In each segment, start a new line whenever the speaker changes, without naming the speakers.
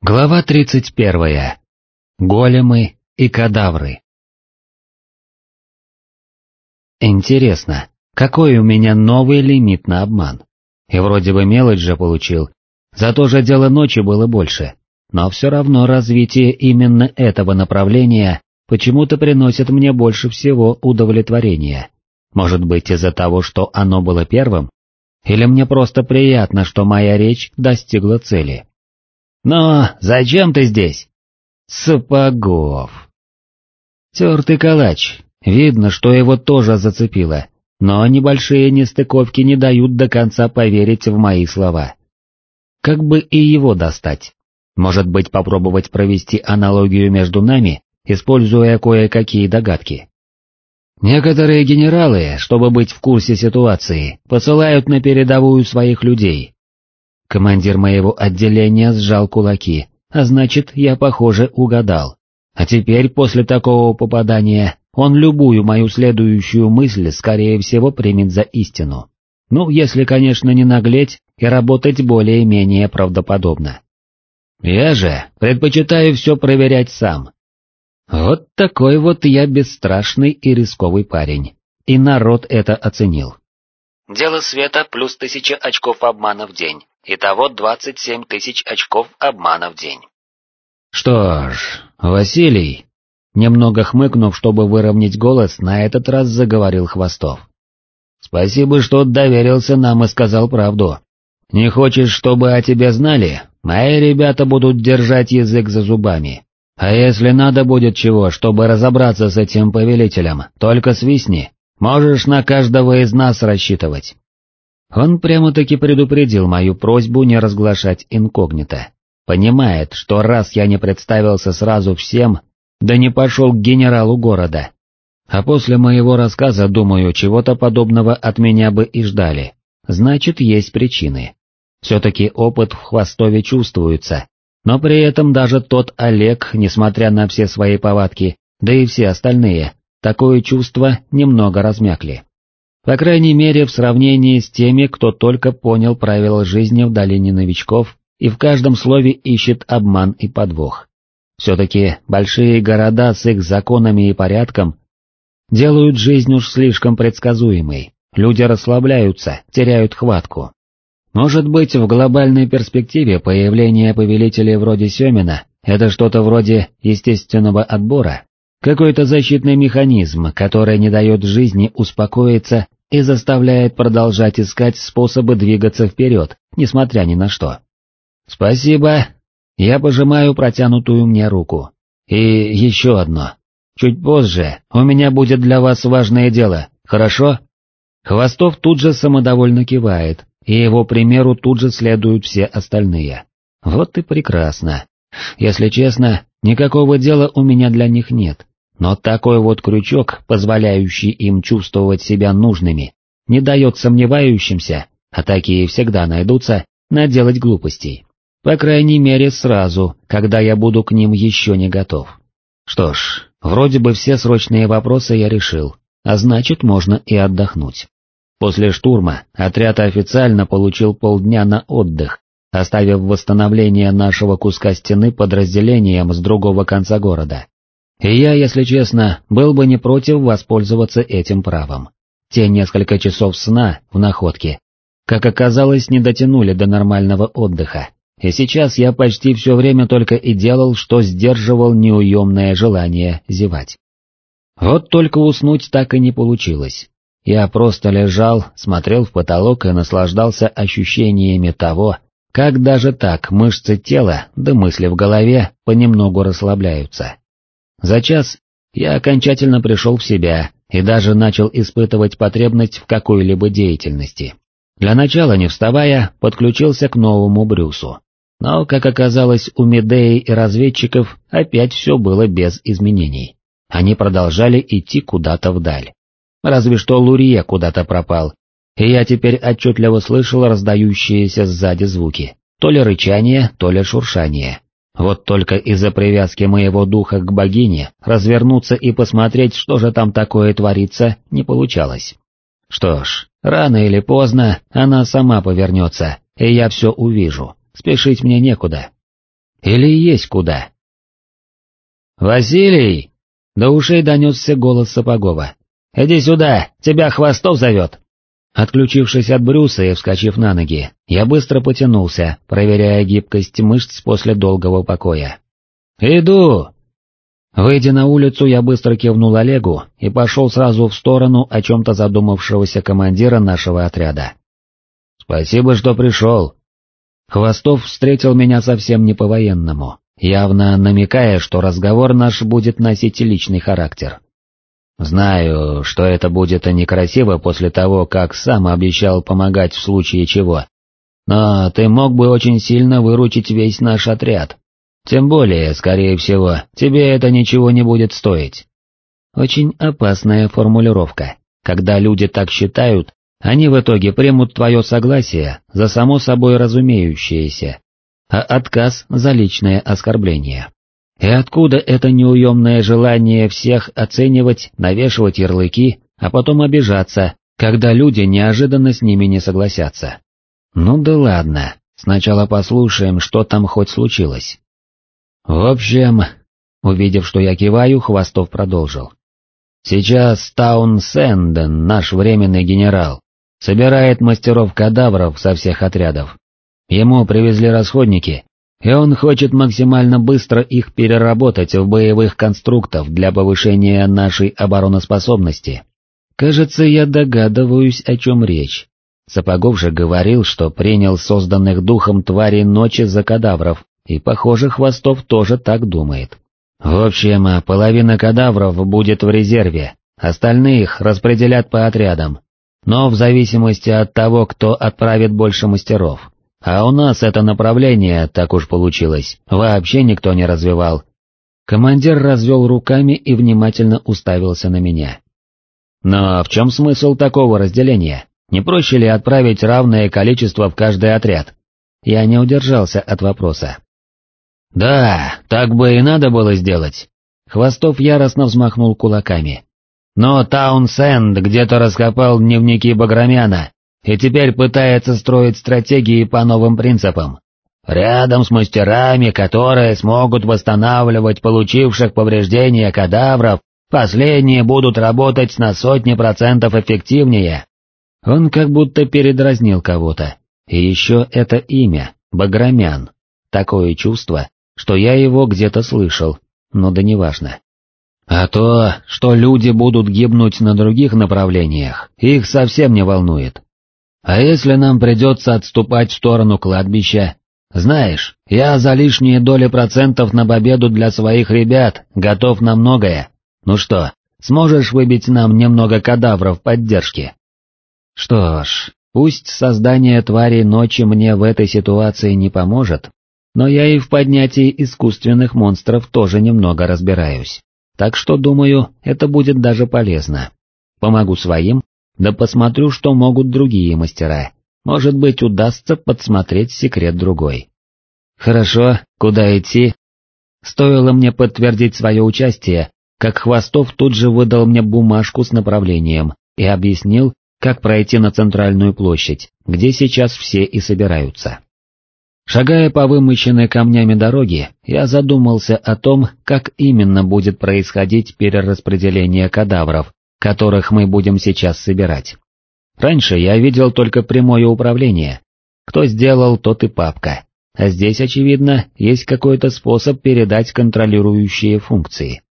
Глава 31. Големы и кадавры. Интересно, какой у меня новый лимит на обман? И вроде бы мелочь же получил, зато же дело ночи было больше, но все равно развитие именно этого направления почему-то приносит мне больше всего удовлетворения. Может быть из-за того, что оно было первым? Или мне просто приятно, что моя речь достигла цели? «Но зачем ты здесь?» «Сапогов». Тертый калач, видно, что его тоже зацепило, но небольшие нестыковки не дают до конца поверить в мои слова. Как бы и его достать? Может быть попробовать провести аналогию между нами, используя кое-какие догадки? Некоторые генералы, чтобы быть в курсе ситуации, посылают на передовую своих людей, Командир моего отделения сжал кулаки, а значит, я, похоже, угадал. А теперь, после такого попадания, он любую мою следующую мысль, скорее всего, примет за истину. Ну, если, конечно, не наглеть и работать более-менее правдоподобно. Я же предпочитаю все проверять сам. Вот такой вот я бесстрашный и рисковый парень, и народ это оценил.
Дело света плюс тысяча очков обмана в день. Итого 27 тысяч очков обмана в день.
Что ж, Василий, немного хмыкнув, чтобы выровнять голос, на этот раз заговорил Хвостов. Спасибо, что доверился нам и сказал правду. Не хочешь, чтобы о тебе знали? Мои ребята будут держать язык за зубами. А если надо будет чего, чтобы разобраться с этим повелителем, только свистни, можешь на каждого из нас рассчитывать. Он прямо-таки предупредил мою просьбу не разглашать инкогнито. Понимает, что раз я не представился сразу всем, да не пошел к генералу города. А после моего рассказа, думаю, чего-то подобного от меня бы и ждали. Значит, есть причины. Все-таки опыт в Хвостове чувствуется, но при этом даже тот Олег, несмотря на все свои повадки, да и все остальные, такое чувство немного размякли. По крайней мере, в сравнении с теми, кто только понял правила жизни в долине новичков и в каждом слове ищет обман и подвох. Все-таки большие города с их законами и порядком делают жизнь уж слишком предсказуемой, люди расслабляются, теряют хватку. Может быть, в глобальной перспективе появление повелителей вроде Семина — это что-то вроде естественного отбора, какой-то защитный механизм, который не дает жизни успокоиться и заставляет продолжать искать способы двигаться вперед, несмотря ни на что. Спасибо. Я пожимаю протянутую мне руку. И еще одно. Чуть позже у меня будет для вас важное дело, хорошо? Хвостов тут же самодовольно кивает, и его примеру тут же следуют все остальные. Вот и прекрасно. Если честно, никакого дела у меня для них нет, но такой вот крючок, позволяющий им чувствовать себя нужными, не дает сомневающимся, а такие всегда найдутся, наделать глупостей. По крайней мере сразу, когда я буду к ним еще не готов. Что ж, вроде бы все срочные вопросы я решил, а значит можно и отдохнуть. После штурма отряд официально получил полдня на отдых, оставив восстановление нашего куска стены подразделением с другого конца города. И я, если честно, был бы не против воспользоваться этим правом. Те несколько часов сна в находке, как оказалось, не дотянули до нормального отдыха, и сейчас я почти все время только и делал, что сдерживал неуемное желание зевать. Вот только уснуть так и не получилось. Я просто лежал, смотрел в потолок и наслаждался ощущениями того, как даже так мышцы тела да мысли в голове понемногу расслабляются. За час я окончательно пришел в себя и даже начал испытывать потребность в какой-либо деятельности. Для начала, не вставая, подключился к новому Брюсу. Но, как оказалось, у Медеи и разведчиков опять все было без изменений. Они продолжали идти куда-то вдаль. Разве что Лурье куда-то пропал, и я теперь отчетливо слышал раздающиеся сзади звуки, то ли рычание, то ли шуршание. Вот только из-за привязки моего духа к богине развернуться и посмотреть, что же там такое творится, не получалось. Что ж, рано или поздно она сама повернется, и я все увижу, спешить мне некуда. Или есть куда? «Василий!» До ушей донесся голос Сапогова. «Иди сюда, тебя Хвостов зовет!» Отключившись от Брюса и вскочив на ноги, я быстро потянулся, проверяя гибкость мышц после долгого покоя. «Иду!» Выйдя на улицу, я быстро кивнул Олегу и пошел сразу в сторону о чем-то задумавшегося командира нашего отряда. «Спасибо, что пришел». Хвостов встретил меня совсем не по-военному, явно намекая, что разговор наш будет носить личный характер. Знаю, что это будет некрасиво после того, как сам обещал помогать в случае чего, но ты мог бы очень сильно выручить весь наш отряд. Тем более, скорее всего, тебе это ничего не будет стоить. Очень опасная формулировка. Когда люди так считают, они в итоге примут твое согласие за само собой разумеющееся, а отказ за личное оскорбление. И откуда это неуемное желание всех оценивать, навешивать ярлыки, а потом обижаться, когда люди неожиданно с ними не согласятся? Ну да ладно, сначала послушаем, что там хоть случилось. В общем, увидев, что я киваю, Хвостов продолжил. Сейчас Таун Сэнден, наш временный генерал, собирает мастеров-кадавров со всех отрядов. Ему привезли расходники, и он хочет максимально быстро их переработать в боевых конструктов для повышения нашей обороноспособности. Кажется, я догадываюсь, о чем речь. Сапогов же говорил, что принял созданных духом тварей ночи за кадавров, и, похоже, Хвостов тоже так думает. В общем, половина кадавров будет в резерве, остальных распределят по отрядам, но в зависимости от того, кто отправит больше мастеров. А у нас это направление, так уж получилось, вообще никто не развивал. Командир развел руками и внимательно уставился на меня. Но в чем смысл такого разделения? Не проще ли отправить равное количество в каждый отряд? Я не удержался от вопроса. Да, так бы и надо было сделать. Хвостов яростно взмахнул кулаками. Но Таунсенд где-то раскопал дневники Баграмяна и теперь пытается строить стратегии по новым принципам. Рядом с мастерами, которые смогут восстанавливать получивших повреждения кадавров, последние будут работать на сотни процентов эффективнее. Он как будто передразнил кого-то. И еще это имя, Баграмян. Такое чувство, что я его где-то слышал, но да неважно. А то, что люди будут гибнуть на других направлениях, их совсем не волнует. А если нам придется отступать в сторону кладбища? Знаешь, я за лишние доли процентов на победу для своих ребят готов на многое. Ну что, сможешь выбить нам немного кадавров поддержки? Что ж, пусть создание твари ночи мне в этой ситуации не поможет, но я и в поднятии искусственных монстров тоже немного разбираюсь. Так что, думаю, это будет даже полезно. Помогу своим, да посмотрю, что могут другие мастера. Может быть, удастся подсмотреть секрет другой. Хорошо, куда идти? Стоило мне подтвердить свое участие, как Хвостов тут же выдал мне бумажку с направлением и объяснил, как пройти на центральную площадь, где сейчас все и собираются. Шагая по вымощенной камнями дороге, я задумался о том, как именно будет происходить перераспределение кадавров, которых мы будем сейчас собирать. Раньше я видел только прямое управление. Кто сделал, тот и папка. А здесь, очевидно, есть какой-то способ передать контролирующие функции.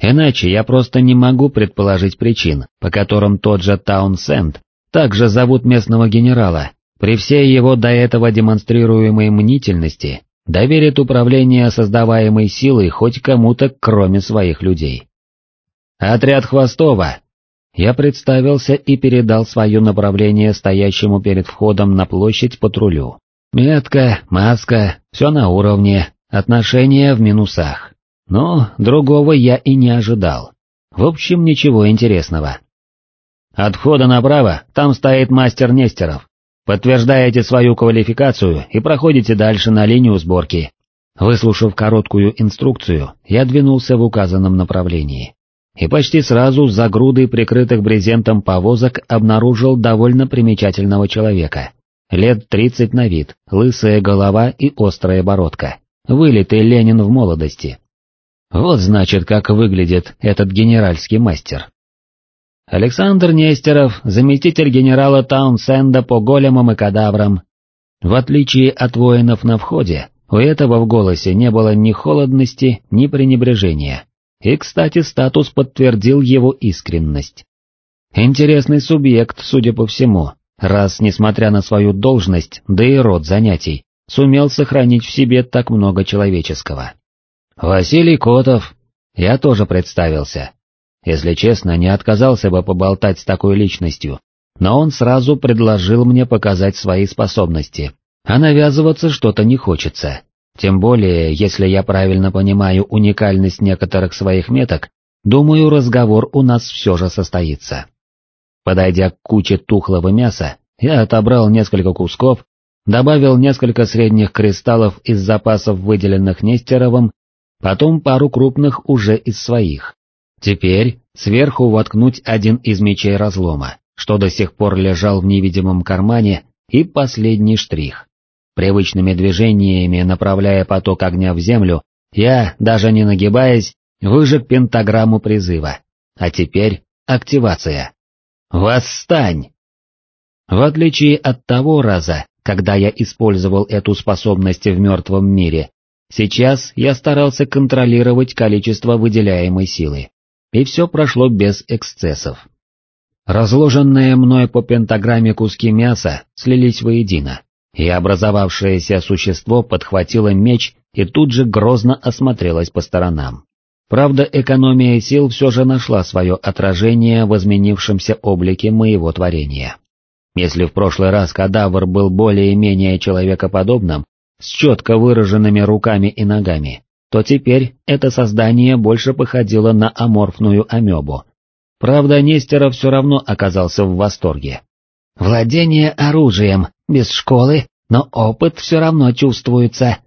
Иначе я просто не могу предположить причин, по которым тот же Таунсенд, также зовут местного генерала, при всей его до этого демонстрируемой мнительности, доверит управление создаваемой силой хоть кому-то, кроме своих людей. «Отряд Хвостова!» Я представился и передал свое направление стоящему перед входом на площадь патрулю. Метка, маска, все на уровне, отношения в минусах. Но другого я и не ожидал. В общем, ничего интересного. От входа направо, там стоит мастер Нестеров. Подтверждаете свою квалификацию и проходите дальше на линию сборки. Выслушав короткую инструкцию, я двинулся в указанном направлении и почти сразу за грудой прикрытых брезентом повозок обнаружил довольно примечательного человека. Лет тридцать на вид, лысая голова и острая бородка. вылитый Ленин в молодости. Вот значит, как выглядит этот генеральский мастер. Александр Нестеров, заместитель генерала Таунсенда по големам и кадаврам. В отличие от воинов на входе, у этого в голосе не было ни холодности, ни пренебрежения. И, кстати, статус подтвердил его искренность. Интересный субъект, судя по всему, раз, несмотря на свою должность, да и род занятий, сумел сохранить в себе так много человеческого. Василий Котов. Я тоже представился. Если честно, не отказался бы поболтать с такой личностью, но он сразу предложил мне показать свои способности, а навязываться что-то не хочется. Тем более, если я правильно понимаю уникальность некоторых своих меток, думаю, разговор у нас все же состоится. Подойдя к куче тухлого мяса, я отобрал несколько кусков, добавил несколько средних кристаллов из запасов, выделенных Нестеровым, потом пару крупных уже из своих. Теперь сверху воткнуть один из мечей разлома, что до сих пор лежал в невидимом кармане, и последний штрих. Привычными движениями, направляя поток огня в землю, я, даже не нагибаясь, выжег пентаграмму призыва. А теперь активация. «Восстань!» В отличие от того раза, когда я использовал эту способность в мертвом мире, Сейчас я старался контролировать количество выделяемой силы, и все прошло без эксцессов. Разложенные мной по пентаграмме куски мяса слились воедино, и образовавшееся существо подхватило меч и тут же грозно осмотрелось по сторонам. Правда, экономия сил все же нашла свое отражение в изменившемся облике моего творения. Если в прошлый раз кадавр был более-менее человекоподобным, с четко выраженными руками и ногами, то теперь это создание больше походило на аморфную амебу. Правда, Нестеров все равно оказался в восторге. «Владение оружием, без школы, но опыт все равно чувствуется».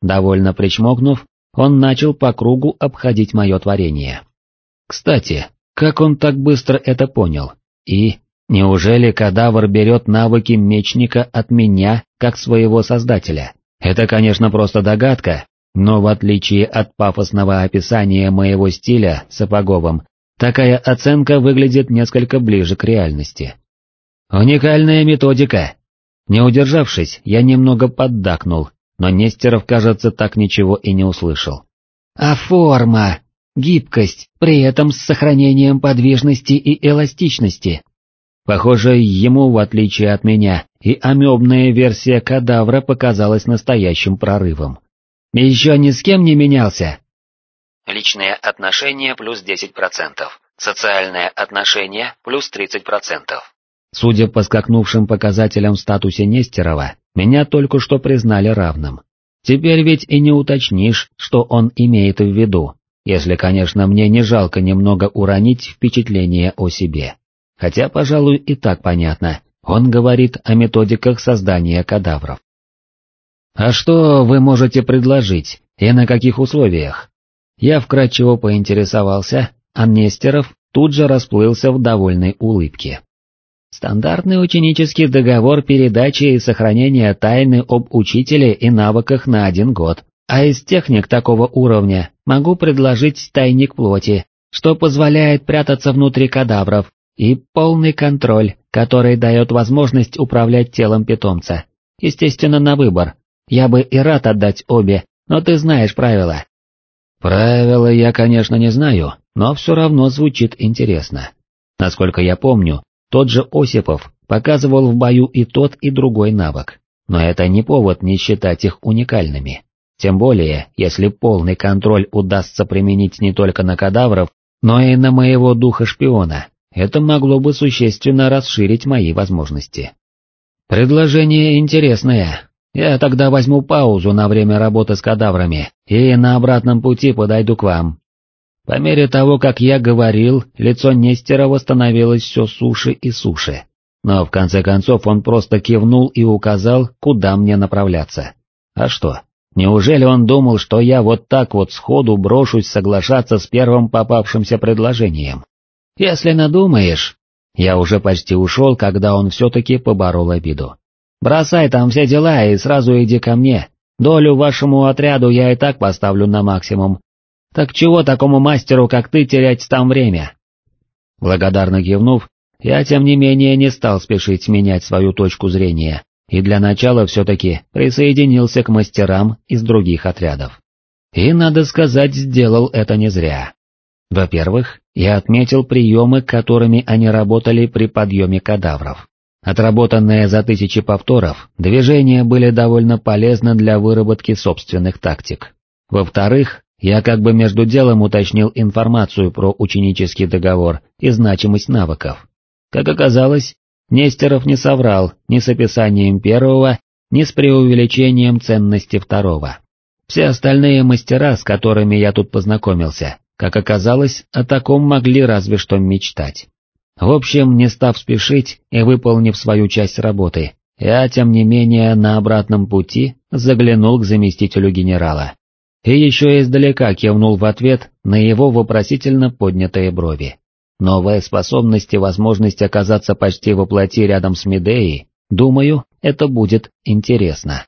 Довольно причмокнув, он начал по кругу обходить мое творение. Кстати, как он так быстро это понял? И, неужели кадавр берет навыки мечника от меня, как своего создателя? Это, конечно, просто догадка, но в отличие от пафосного описания моего стиля сапоговым, такая оценка выглядит несколько ближе к реальности. Уникальная методика. Не удержавшись, я немного поддакнул, но Нестеров, кажется, так ничего и не услышал. А форма, гибкость, при этом с сохранением подвижности и эластичности. Похоже, ему, в отличие от меня, и амебная версия кадавра показалась настоящим прорывом. «Еще ни с кем не менялся?»
Личные отношения плюс 10%, социальные отношения плюс 30%.
Судя по скакнувшим показателям в статусе Нестерова, меня только что признали равным. Теперь ведь и не уточнишь, что он имеет в виду, если, конечно, мне не жалко немного уронить впечатление о себе. Хотя, пожалуй, и так понятно, он говорит о методиках создания кадавров. «А что вы можете предложить, и на каких условиях?» Я вкратчиво поинтересовался, а Нестеров тут же расплылся в довольной улыбке. Стандартный ученический договор передачи и сохранения тайны об учителе и навыках на один год, а из техник такого уровня могу предложить тайник плоти, что позволяет прятаться внутри кадавров, и полный контроль, который дает возможность управлять телом питомца. Естественно, на выбор. Я бы и рад отдать обе, но ты знаешь правила. Правила я, конечно, не знаю, но все равно звучит интересно. Насколько я помню, тот же Осипов показывал в бою и тот, и другой навык, но это не повод не считать их уникальными. Тем более, если полный контроль удастся применить не только на кадавров, но и на моего духа-шпиона, это могло бы существенно расширить мои возможности. Предложение интересное. Я тогда возьму паузу на время работы с кадаврами и на обратном пути подойду к вам. По мере того, как я говорил, лицо Нестерова становилось все суше и суше. Но в конце концов он просто кивнул и указал, куда мне направляться. А что, неужели он думал, что я вот так вот сходу брошусь соглашаться с первым попавшимся предложением? Если надумаешь... Я уже почти ушел, когда он все-таки поборол обиду. Бросай там все дела и сразу иди ко мне. Долю вашему отряду я и так поставлю на максимум. Так чего такому мастеру, как ты, терять там время?» Благодарно кивнув, я тем не менее не стал спешить менять свою точку зрения, и для начала все-таки присоединился к мастерам из других отрядов. И, надо сказать, сделал это не зря. Во-первых, я отметил приемы, которыми они работали при подъеме кадавров. Отработанные за тысячи повторов, движения были довольно полезны для выработки собственных тактик. Во-вторых, я как бы между делом уточнил информацию про ученический договор и значимость навыков. Как оказалось, Нестеров не соврал ни с описанием первого, ни с преувеличением ценности второго. Все остальные мастера, с которыми я тут познакомился, как оказалось, о таком могли разве что мечтать. В общем, не став спешить и выполнив свою часть работы, я, тем не менее, на обратном пути заглянул к заместителю генерала. И еще издалека кивнул в ответ на его вопросительно поднятые брови. Новая способность и возможность оказаться почти во плоти рядом с Медеей, думаю, это будет интересно.